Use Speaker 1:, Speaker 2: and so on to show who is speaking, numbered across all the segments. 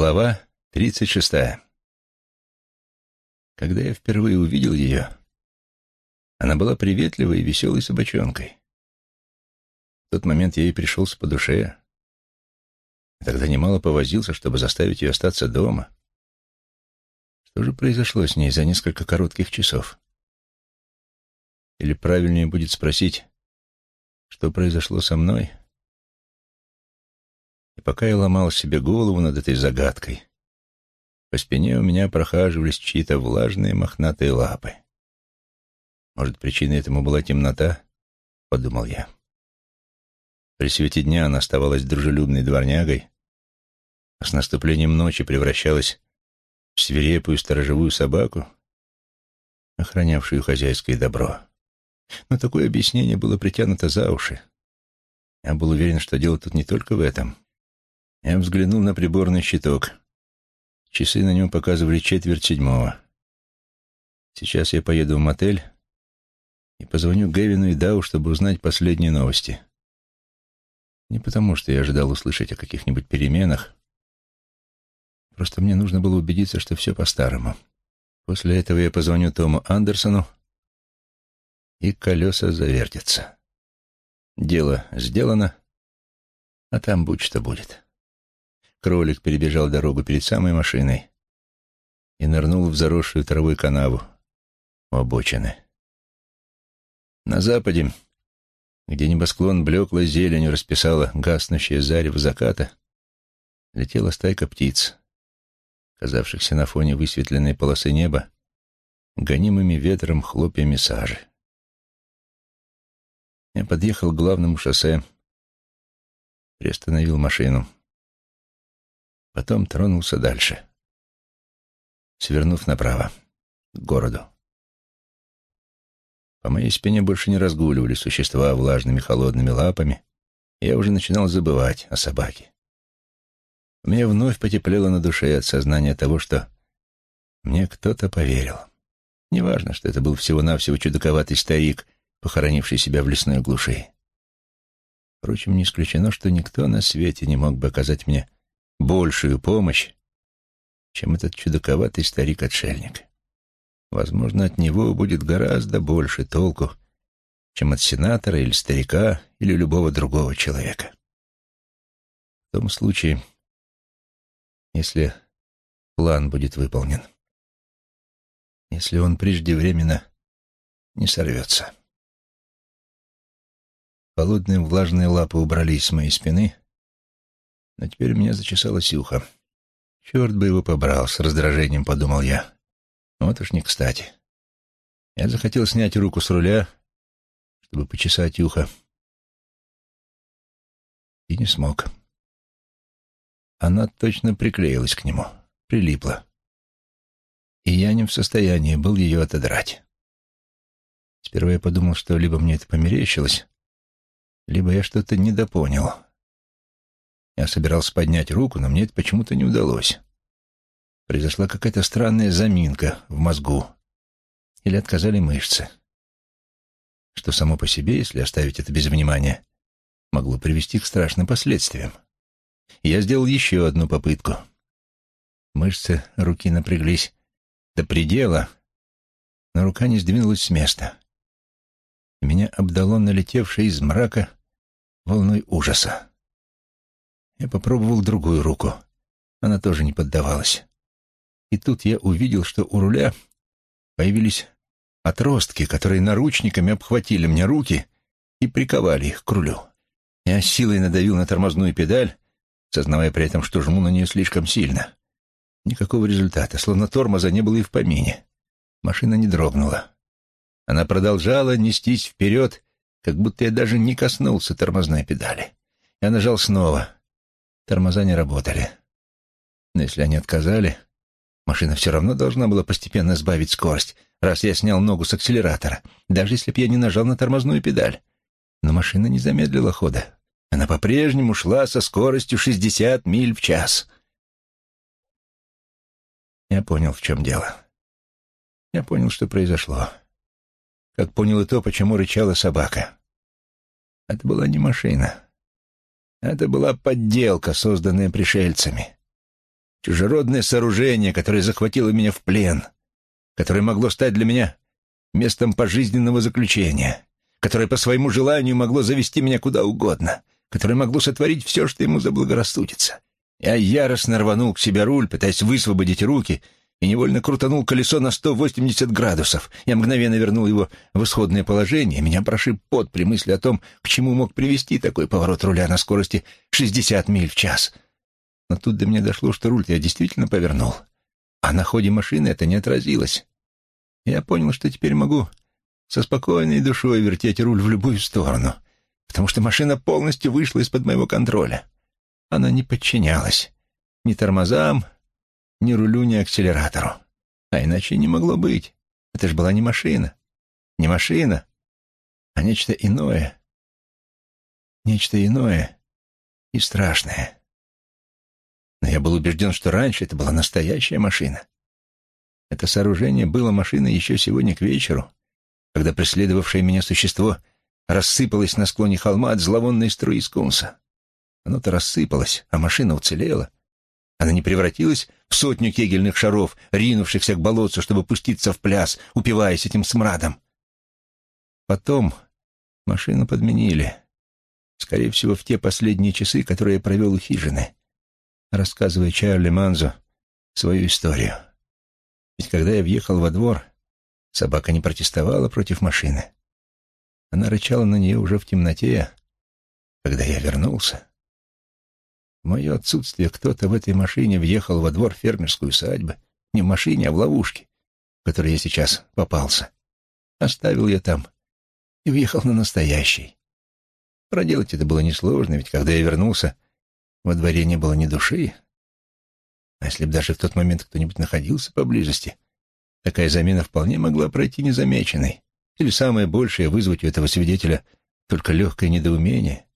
Speaker 1: Глава тридцать шестая. Когда я впервые увидел ее, она была приветливой и веселой собачонкой. В тот момент я ей пришелся по душе. Тогда немало повозился, чтобы заставить ее остаться дома. Что же произошло с ней за несколько коротких часов? Или правильнее будет спросить, что произошло со мной? И пока я ломал себе голову над этой загадкой, по спине у меня прохаживались чьи-то влажные мохнатые лапы. Может, причиной этому была темнота? — подумал я. При свете дня она оставалась дружелюбной дворнягой, а с наступлением ночи превращалась в свирепую сторожевую собаку, охранявшую хозяйское добро. Но такое объяснение было притянуто за уши. Я был уверен, что дело тут не только в этом. Я взглянул на приборный щиток. Часы на нем показывали четверть седьмого. Сейчас я поеду в мотель и позвоню Гевину и Дау, чтобы узнать последние новости. Не потому, что я ожидал услышать о каких-нибудь переменах. Просто мне нужно было убедиться, что все по-старому. После этого я позвоню Тому Андерсону, и колеса завертятся. Дело сделано, а там будь что будет. Кролик перебежал дорогу перед самой машиной и нырнул в заросшую травой канаву у обочины. На западе, где небосклон блеклой зеленью расписала гаснущее зарево заката, летела стайка птиц, казавшихся на фоне высветленной полосы неба гонимыми ветром хлопьями сажи. Я подъехал к главному шоссе, приостановил машину. Потом тронулся дальше, свернув направо, к городу. По моей спине больше не разгуливали существа влажными холодными лапами, я уже начинал забывать о собаке. Мне вновь потеплело на душе от сознания того, что мне кто-то поверил. Неважно, что это был всего-навсего чудаковатый старик, похоронивший себя в лесной глуши. Впрочем, не исключено, что никто на свете не мог бы оказать мне большую помощь, чем этот чудаковатый старик-отшельник. Возможно, от него будет гораздо больше толку, чем от сенатора или старика или любого другого человека. В том случае, если план будет выполнен, если он преждевременно не сорвется. Холодные влажные лапы убрались с моей спины, но теперь у меня зачесалось ухо. Черт бы его побрал, с раздражением подумал я. Вот уж не кстати. Я захотел снять руку с руля, чтобы почесать ухо, и не смог. Она точно приклеилась к нему, прилипла. И я не в состоянии был ее отодрать. Сперва я подумал, что либо мне это померещилось, либо я что-то недопонял. Я собирался поднять руку, но мне это почему-то не удалось. Произошла какая-то странная заминка в мозгу. Или отказали мышцы. Что само по себе, если оставить это без внимания, могло привести к страшным последствиям. Я сделал еще одну попытку. Мышцы руки напряглись до предела, но рука не сдвинулась с места. Меня обдало налетевшее из мрака волной ужаса. Я попробовал другую руку. Она тоже не поддавалась. И тут я увидел, что у руля появились отростки, которые наручниками обхватили мне руки и приковали их к рулю. Я силой надавил на тормозную педаль, сознавая при этом, что жму на нее слишком сильно. Никакого результата, словно тормоза не было и в помине. Машина не дрогнула. Она продолжала нестись вперед, как будто я даже не коснулся тормозной педали. Я нажал снова — Тормоза не работали. Но если они отказали, машина все равно должна была постепенно сбавить скорость, раз я снял ногу с акселератора, даже если б я не нажал на тормозную педаль. Но машина не замедлила хода. Она по-прежнему шла со скоростью 60 миль в час. Я понял, в чем дело. Я понял, что произошло. Как понял и то, почему рычала собака. Это была не машина. Это была подделка, созданная пришельцами. чужеродное сооружение, которое захватило меня в плен, которое могло стать для меня местом пожизненного заключения, которое по своему желанию могло завести меня куда угодно, которое могло сотворить все, что ему заблагорассудится. Я яростно рванул к себе руль, пытаясь высвободить руки, и невольно крутанул колесо на 180 градусов. Я мгновенно вернул его в исходное положение. Меня прошиб пот при мысли о том, к чему мог привести такой поворот руля на скорости 60 миль в час. Но тут до меня дошло, что руль я действительно повернул. А на ходе машины это не отразилось. Я понял, что теперь могу со спокойной душой вертеть руль в любую сторону, потому что машина полностью вышла из-под моего контроля. Она не подчинялась ни тормозам, ни рулю, ни акселератору. А иначе не могло быть. Это же была не машина. Не машина, а нечто иное. Нечто иное и страшное. Но я был убежден, что раньше это была настоящая машина. Это сооружение было машиной еще сегодня к вечеру, когда преследовавшее меня существо рассыпалось на склоне холма от зловонной струи скунса. Оно-то рассыпалось, а машина уцелела. Она не превратилась в сотню кегельных шаров, ринувшихся к болотцу, чтобы пуститься в пляс, упиваясь этим смрадом. Потом машину подменили. Скорее всего, в те последние часы, которые я провел у хижины, рассказывая Чарли Манзу свою историю. Ведь когда я въехал во двор, собака не протестовала против машины. Она рычала на нее уже в темноте, когда я вернулся. В мое отсутствие кто-то в этой машине въехал во двор фермерской усадьбы. Не в машине, а в ловушке, в которой я сейчас попался. Оставил я там и въехал на настоящий. Проделать это было несложно, ведь когда я вернулся, во дворе не было ни души. А если бы даже в тот момент кто-нибудь находился поблизости, такая замена вполне могла пройти незамеченной. Или самое большее — вызвать у этого свидетеля только легкое недоумение.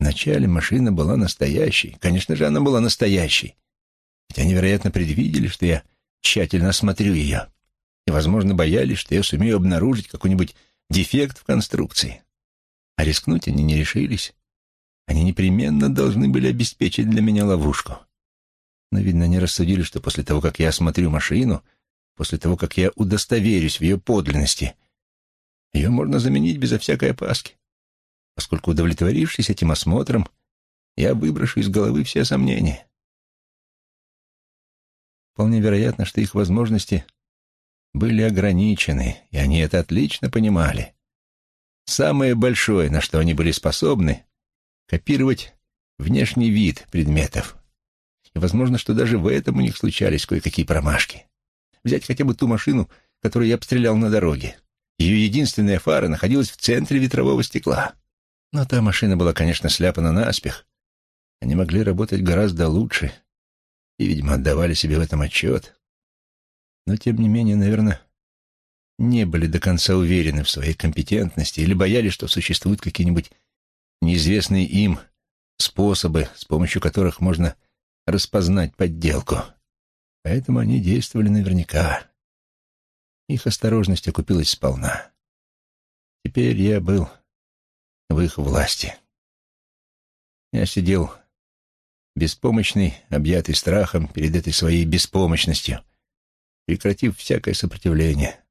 Speaker 1: Вначале машина была настоящей. Конечно же, она была настоящей. Ведь они, вероятно, предвидели, что я тщательно осмотрю ее. И, возможно, боялись, что я сумею обнаружить какой-нибудь дефект в конструкции. А рискнуть они не решились. Они непременно должны были обеспечить для меня ловушку. Но, видно, они рассудили, что после того, как я осмотрю машину, после того, как я удостоверюсь в ее подлинности, ее можно заменить безо всякой опаски поскольку, удовлетворившись этим осмотром, я выброшу из головы все сомнения. Вполне вероятно, что их возможности были ограничены, и они это отлично понимали. Самое большое, на что они были способны, копировать внешний вид предметов. И возможно, что даже в этом у них случались кое-какие промашки. Взять хотя бы ту машину, которую я обстрелял на дороге. Ее единственная фара находилась в центре ветрового стекла. Но та машина была, конечно, сляпана наспех. Они могли работать гораздо лучше и, видимо, отдавали себе в этом отчет. Но, тем не менее, наверное, не были до конца уверены в своей компетентности или боялись, что существуют какие-нибудь неизвестные им способы, с помощью которых можно распознать подделку. Поэтому они действовали наверняка. Их осторожность окупилась сполна. Теперь я был в их власти. Я сидел беспомощный, объятый страхом перед этой своей беспомощностью, прекратив всякое сопротивление,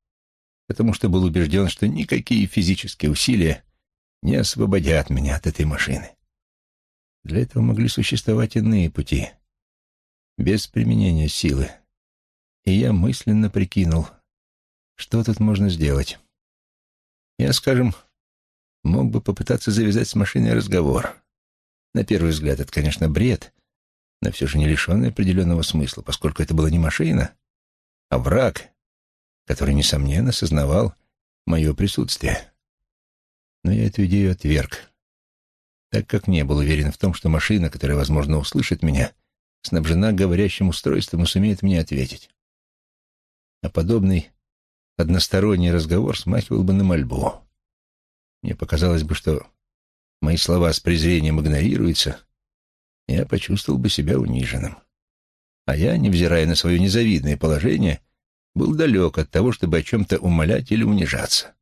Speaker 1: потому что был убежден, что никакие физические усилия не освободят меня от этой машины. Для этого могли существовать иные пути, без применения силы. И я мысленно прикинул, что тут можно сделать. Я, скажем, мог бы попытаться завязать с машиной разговор. На первый взгляд, это, конечно, бред, но все же не лишенный определенного смысла, поскольку это была не машина, а враг, который, несомненно, сознавал мое присутствие. Но я эту идею отверг, так как не был уверен в том, что машина, которая, возможно, услышит меня, снабжена говорящим устройством и сумеет мне ответить. А подобный односторонний разговор смахивал бы на мольбу. Мне показалось бы, что мои слова с презрением игнорируются, я почувствовал бы себя униженным. А я, невзирая на свое незавидное положение, был далек от того, чтобы о чем-то умолять или унижаться.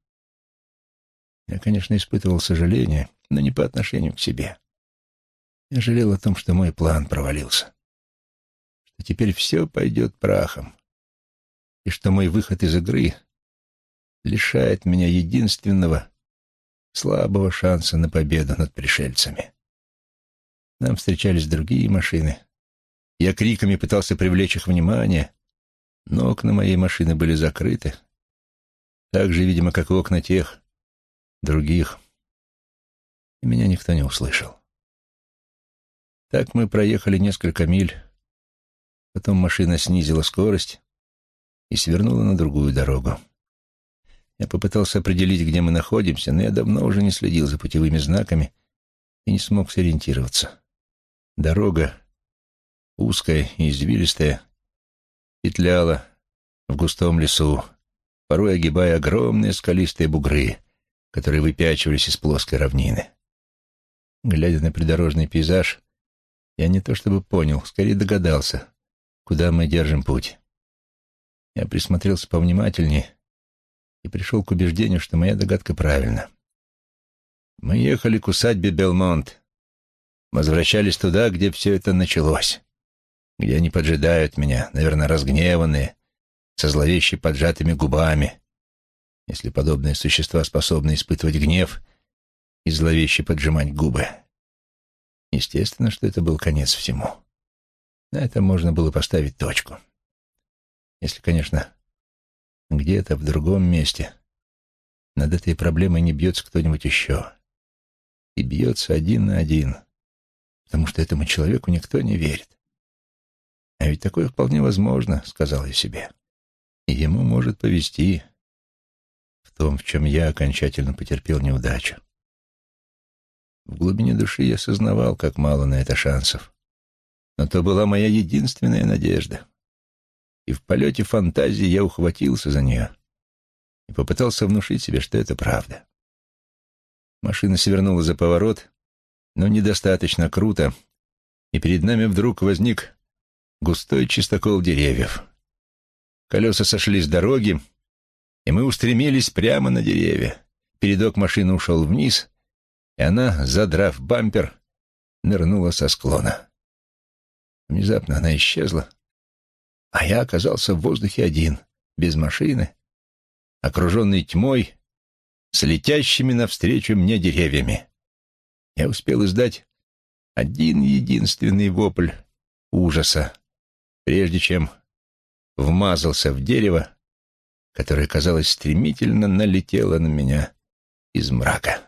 Speaker 1: Я, конечно, испытывал сожаление, но не по отношению к себе. Я жалел о том, что мой план провалился. теперь все пойдет прахом, и что мой выход из игры лишает меня единственного слабого шанса на победу над пришельцами. Нам встречались другие машины. Я криками пытался привлечь их внимание, но окна моей машины были закрыты, так же, видимо, как и окна тех, других. И меня никто не услышал. Так мы проехали несколько миль, потом машина снизила скорость и свернула на другую дорогу. Я попытался определить, где мы находимся, но я давно уже не следил за путевыми знаками и не смог сориентироваться. Дорога, узкая и извилистая, петляла в густом лесу, порой огибая огромные скалистые бугры, которые выпячивались из плоской равнины. Глядя на придорожный пейзаж, я не то чтобы понял, скорее догадался, куда мы держим путь. Я присмотрелся повнимательнее и пришел к убеждению, что моя догадка правильна. Мы ехали к усадьбе Белмонт, возвращались туда, где все это началось, где они поджидают меня, наверное, разгневанные, со зловеще поджатыми губами, если подобные существа способны испытывать гнев и зловеще поджимать губы. Естественно, что это был конец всему. На этом можно было поставить точку. Если, конечно, где-то в другом месте над этой проблемой не бьется кто-нибудь еще. И бьется один на один — потому что этому человеку никто не верит. А ведь такое вполне возможно, сказал я себе. И ему может повести в том, в чем я окончательно потерпел неудачу. В глубине души я сознавал, как мало на это шансов. Но то была моя единственная надежда. И в полете фантазии я ухватился за нее и попытался внушить себе, что это правда. Машина свернула за поворот, но недостаточно круто, и перед нами вдруг возник густой чистокол деревьев. Колеса сошли с дороги, и мы устремились прямо на деревья. Передок машины ушел вниз, и она, задрав бампер, нырнула со склона. Внезапно она исчезла, а я оказался в воздухе один, без машины, окруженный тьмой, с летящими навстречу мне деревьями я успел издать один единственный вопль ужаса, прежде чем вмазался в дерево, которое, казалось, стремительно налетело на меня из мрака.